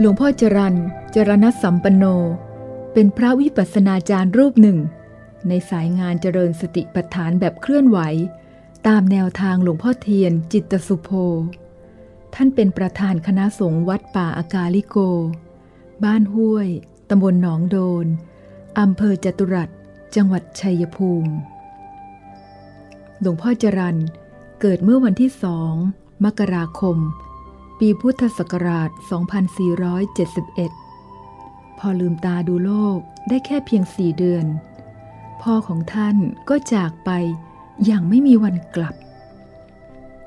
หลวงพ่อจรันจรณสัมปันโน เป็นพระวิปัสสนาจารย์รูปหนึ่ง ในสายงานเจริญสติปัฏฐานแบบเคลื่อนไหว ตามแนวทางหลวงพ่อเทียนจิตสุโภ ท่านเป็นประธานคณะสงฆ์วัดป่าอากาลิโก บ้านห้วย ตำบลหนองโดน อำเภอจตุรัส จังหวัดชัยภูมิ หลวงพ่อจรันเกิดเมื่อวันที่สองมกราคม ปีพุทธศักราช 2471 พอลืมตาดูโลกได้แค่เพียงสี่เดือน พ่อของท่านก็จากไปอย่างไม่มีวันกลับ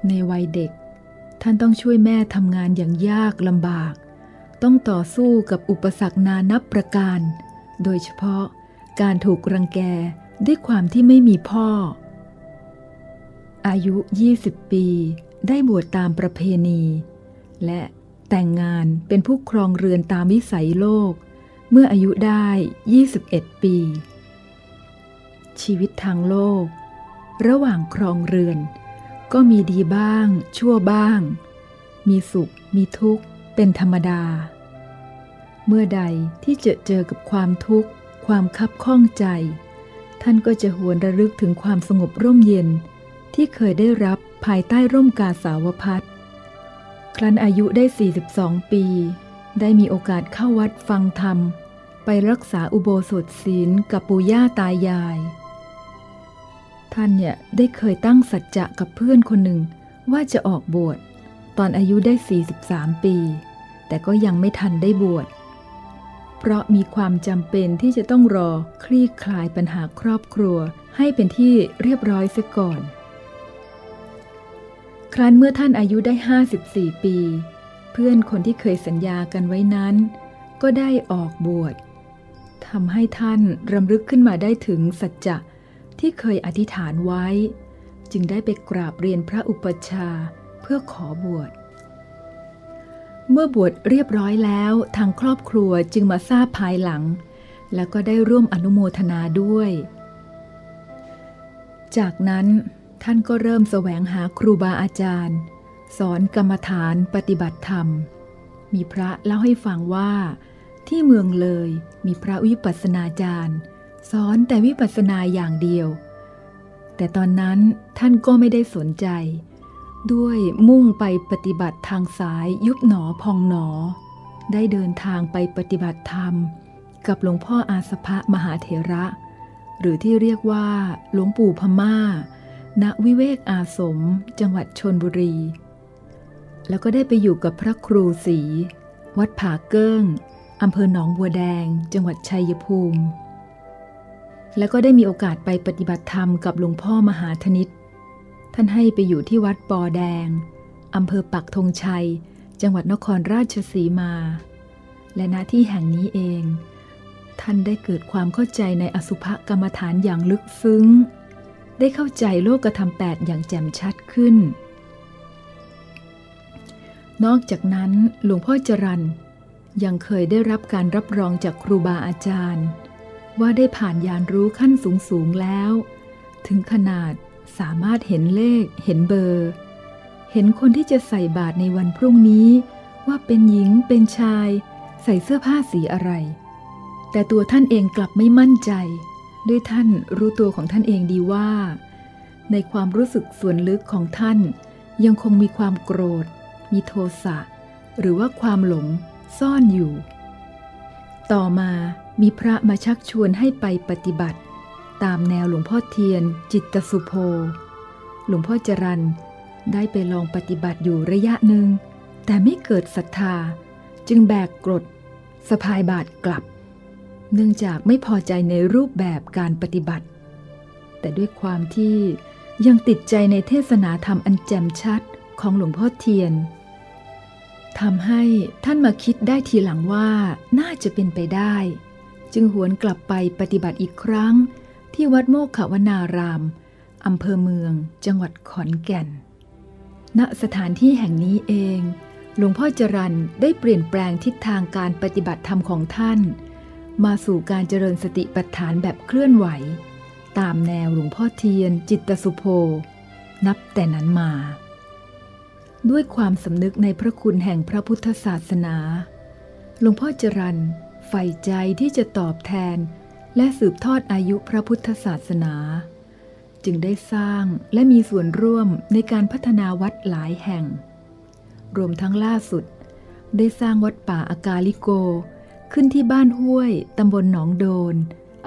ในวัยเด็ก ท่านต้องช่วยแม่ทำงานอย่างยากลำบาก ต้องต่อสู้กับอุปสรรคนานับประการ โดยเฉพาะการถูกรังแกด้วยความที่ไม่มีพ่อ อายุ 20 ปี ได้บวชตามประเพณี และแต่งงานเป็นผู้ครองเรือนตามวิสัยโลก เมื่ออายุได้ 21 ปี ชีวิตทางโลก ระหว่างครองเรือน ก็มีดีบ้าง ชั่วบ้าง มีสุข มีทุกข์ เป็นธรรมดา เมื่อใดที่เจอเจอกับความทุกข์ ความคับข้องใจ ท่านก็จะหวนระลึกถึงความสงบร่มเย็นที่เคยได้รับภายใต้ร่มกาสาวพัด ครั้นอายุได้ 42 ปี ได้มีโอกาสเข้าวัดฟังธรรม ไปรักษาอุโบสถศีลกับปู่ย่าตายาย ท่านเนี่ยได้เคยตั้งสัจจะกับเพื่อนคนหนึ่งว่าจะออกบวชตอนอายุได้ 43 ปี แต่ก็ยังไม่ทันได้บวช เพราะมีความจำเป็นที่จะต้องรอคลี่คลายปัญหาครอบครัวให้เป็นที่เรียบร้อยเสียก่อน ครั้นเมื่อท่านอายุได้ 54 ปี เพื่อนคนที่เคยสัญญากันไว้นั้น ก็ได้ออกบวชทำให้ท่านรำลึกขึ้นมาได้ถึงสัจจะที่เคยอธิษฐานไว้ จึงได้ไปกราบเรียนพระอุปชาเพื่อขอบวช เมื่อบวชเรียบร้อยแล้วทางครอบครัวจึงมาทราบภายหลัง แล้วก็ได้ร่วมอนุโมทนาด้วย จากนั้น ท่านก็เริ่มแสวงหาครูบาอาจารย์ สอนกรรมฐานปฏิบัติธรรม มีพระเล่าให้ฟังว่า ที่เมืองเลยมีพระวิปัสสนาจารย์ สอนแต่วิปัสสนาอย่างเดียว แต่ตอนนั้นท่านก็ไม่ได้สนใจ ด้วยมุ่งไปปฏิบัติทางสายยุบหนอพองหนอ ได้เดินทางไปปฏิบัติธรรม กับหลวงพ่ออาสภะมหาเถระ หรือที่เรียกว่าหลวงปู่พม่า ณวิเวกอาสม จังหวัดชนบุรี แล้วก็ได้ไปอยู่กับพระครูศรีวัดผาเกิ้งอำเภอหนองบัวแดง จังหวัดชัยภูมิ แล้วก็ได้มีโอกาสไปปฏิบัติธรรมกับหลวงพ่อมหาธนิต ท่านให้ไปอยู่ที่วัดปอแดงอำเภอปักธงชัย จังหวัดนครราชสีมา และณที่แห่งนี้เอง ท่านได้เกิดความเข้าใจในอสุภกรรมฐานอย่างลึกซึ้ง ได้เข้าใจโลกธรรมแปดอย่างแจ่มชัดขึ้น นอกจากนั้นหลวงพ่อจรันยังเคยได้รับการรับรองจากครูบาอาจารย์ ว่าได้ผ่านยานรู้ขั้นสูงสูงแล้ว ถึงขนาดสามารถเห็นเลข เห็นเบอร์ เห็นคนที่จะใส่บาตรในวันพรุ่งนี้ ว่าเป็นหญิงเป็นชาย ใส่เสื้อผ้าสีอะไร แต่ตัวท่านเองกลับไม่มั่นใจ ด้วยท่านรู้ตัวของท่านเองดีว่า ในความรู้สึกส่วนลึกของท่านยังคงมีความโกรธ มีโทสะ หรือว่าความหลงซ่อนอยู่ ต่อมามีพระมาชักชวนให้ไปปฏิบัติ ตามแนวหลวงพ่อเทียน จิตสุโภหลวงพ่อจรันได้ไปลองปฏิบัติอยู่ระยะหนึ่ง แต่ไม่เกิดศรัทธา จึงแบกกรดสะพายบาทกลับ เนื่องจากไม่พอใจในรูปแบบการปฏิบัติ แต่ด้วยความที่ยังติดใจในเทศนาธรรมอันแจ่มชัดของหลวงพ่อเทียนทำให้ท่านมาคิดได้ทีหลังว่าน่าจะเป็นไปได้ จึงหวนกลับไปปฏิบัติอีกครั้ง ที่วัดโมกขวนารามอำเภอเมือง จังหวัดขอนแก่น ณสถานที่แห่งนี้เอง หลวงพ่อจรันได้เปลี่ยนแปลงทิศทางการปฏิบัติธรรมของท่าน มาสู่การเจริญสติปัฏฐานแบบเคลื่อนไหว ตามแนวหลวงพ่อเทียน จิตสุโภ นับแต่นั้นมา ด้วยความสำนึกในพระคุณแห่งพระพุทธศาสนา หลวงพ่อจรันใฝ่ใจที่จะตอบแทน และสืบทอดอายุพระพุทธศาสนา จึงได้สร้างและมีส่วนร่วมในการพัฒนาวัดหลายแห่ง รวมทั้งล่าสุด ได้สร้างวัดป่าอากาลิโก ขึ้นที่บ้านห้วย ตำบลหนองโดน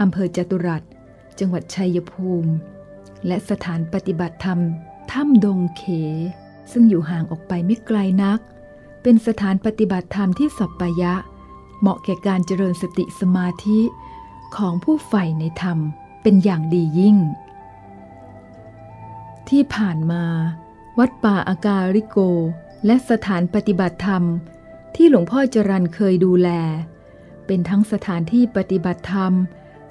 อำเภอจตุรัส จังหวัดชัยภูมิ และสถานปฏิบัติธรรม ถ้ำดงเข ซึ่งอยู่ห่างออกไปไม่ไกลนัก เป็นสถานปฏิบัติธรรมที่สัปปายะ เหมาะแก่การเจริญสติสมาธิของผู้ใฝ่ในธรรมเป็นอย่างดียิ่ง ที่ผ่านมา วัดป่าอากาลิโก และสถานปฏิบัติธรรม ที่หลวงพ่อจรันเคยดูแล เป็นทั้งสถานที่ปฏิบัติธรรม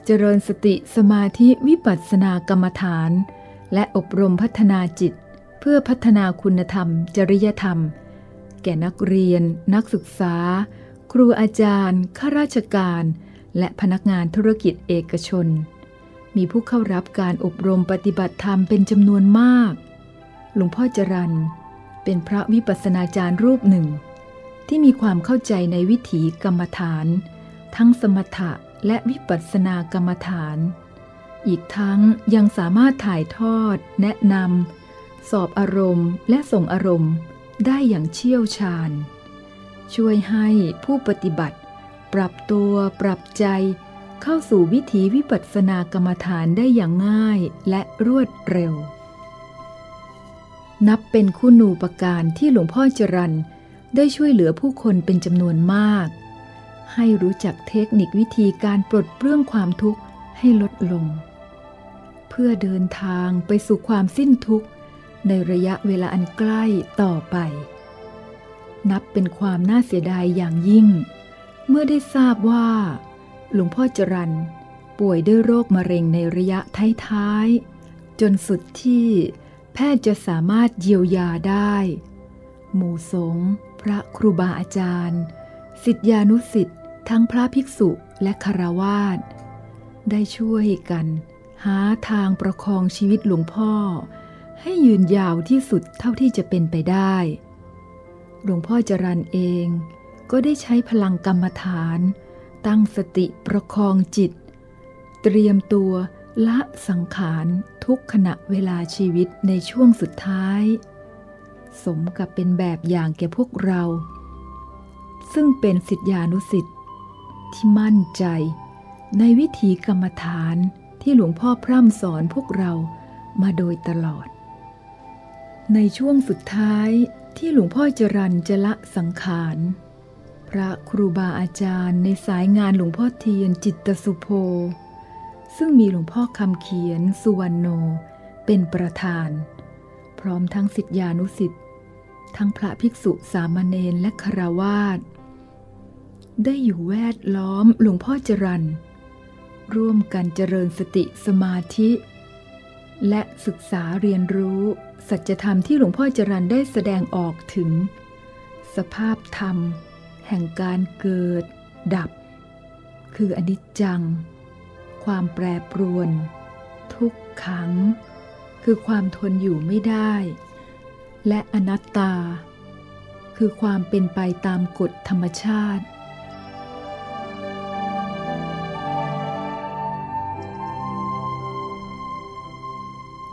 เจริญสติสมาธิวิปัสสนากรรมฐาน และอบรมพัฒนาจิต เพื่อพัฒนาคุณธรรม จริยธรรม แก่นักเรียน นักศึกษา ครูอาจารย์ข้าราชการ และพนักงานธุรกิจเอกชน มีผู้เข้ารับการอบรมปฏิบัติธรรมเป็นจำนวนมาก หลวงพ่อจรันเป็นพระวิปัสสนาจารย์รูปหนึ่งที่มีความเข้าใจในวิถีกรรมฐาน ทั้งสมถะและวิปัสสนากรรมฐาน อีกทั้งยังสามารถถ่ายทอด แนะนำสอบอารมณ์ และส่งอารมณ์ได้อย่างเชี่ยวชาญ ช่วยให้ผู้ปฏิบัติ ปรับตัวปรับใจ เข้าสู่วิถีวิปัสสนากรรมฐานได้อย่างง่ายและรวดเร็ว นับเป็นคุณูปการที่หลวงพ่อจรันได้ช่วยเหลือผู้คนเป็นจำนวนมาก ให้รู้จักเทคนิควิธีการปลดเปลื้องความทุกข์ให้ลดลง เพื่อเดินทางไปสู่ความสิ้นทุกข์ ในระยะเวลาอันใกล้ต่อไป นับเป็นความน่าเสียดายอย่างยิ่ง เมื่อได้ทราบว่า หลวงพ่อจรันป่วยด้วยโรคมะเร็งในระยะท้ายๆจนสุดที่แพทย์จะสามารถเยียวยาได้ หมู่สงฆ์พระครูบาอาจารย์ สิทธิานุสิทธิ ทั้งพระภิกษุและคารวาสได้ช่วยกัน หาทางประคองชีวิตหลวงพ่อ ให้ยืนยาวที่สุดเท่าที่จะเป็นไปได้ หลวงพ่อจรันเองก็ได้ใช้พลังกรรมฐาน ตั้งสติประคองจิต เตรียมตัวละสังขารทุกขณะเวลาชีวิตในช่วงสุดท้าย สมกับเป็นแบบอย่างแก่พวกเรา ซึ่งเป็นสิทธิานุสิทธิ ที่มั่นใจ ในวิธีกรรมฐานที่หลวงพ่อพร่ำสอนพวกเรามาโดยตลอด ในช่วงสุดท้ายที่หลวงพ่อจรันจะละสังขาร พระครูบาอาจารย์ในสายงานหลวงพ่อเทียนจิตสุโภซึ่งมีหลวงพ่อคำเขียนสุวรรณโน เป็นประธาน พร้อมทั้งสิทธิานุสิทธิ์ทั้งพระภิกษุสามเณรและคราวาส ได้อยู่แวดล้อมหลวงพ่อจรันร่วมกันเจริญสติสมาธิ และศึกษาเรียนรู้ สัจธรรมที่หลวงพ่อจรันได้แสดงออกถึง สภาพธรรม แห่งการเกิด ดับ คืออนิจจัง ความแปรปรวน ทุกขัง คือความทนอยู่ไม่ได้ และอนัตตา คือความเป็นไปตามกฎธรรมชาติ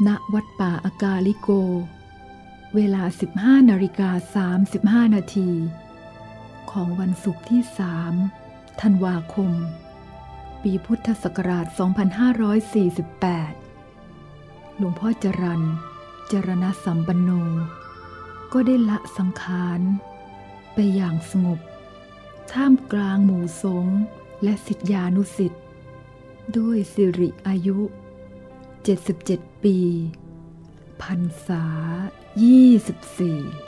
ณวัดป่าอากาลิโก เวลา 15นาฬิกา35 นาที ของวันศุกร์ที่สามธันวาคม ปีพุทธศักราช 2548 หลวงพ่อจรันจรณสัมปันโน ก็ได้ละสังขารไปอย่างสงบ ท่ามกลางหมู่สงฆ์และสิทธิานุสิทธ์ด้วยสิริอายุ 77 ปีพรรษา 24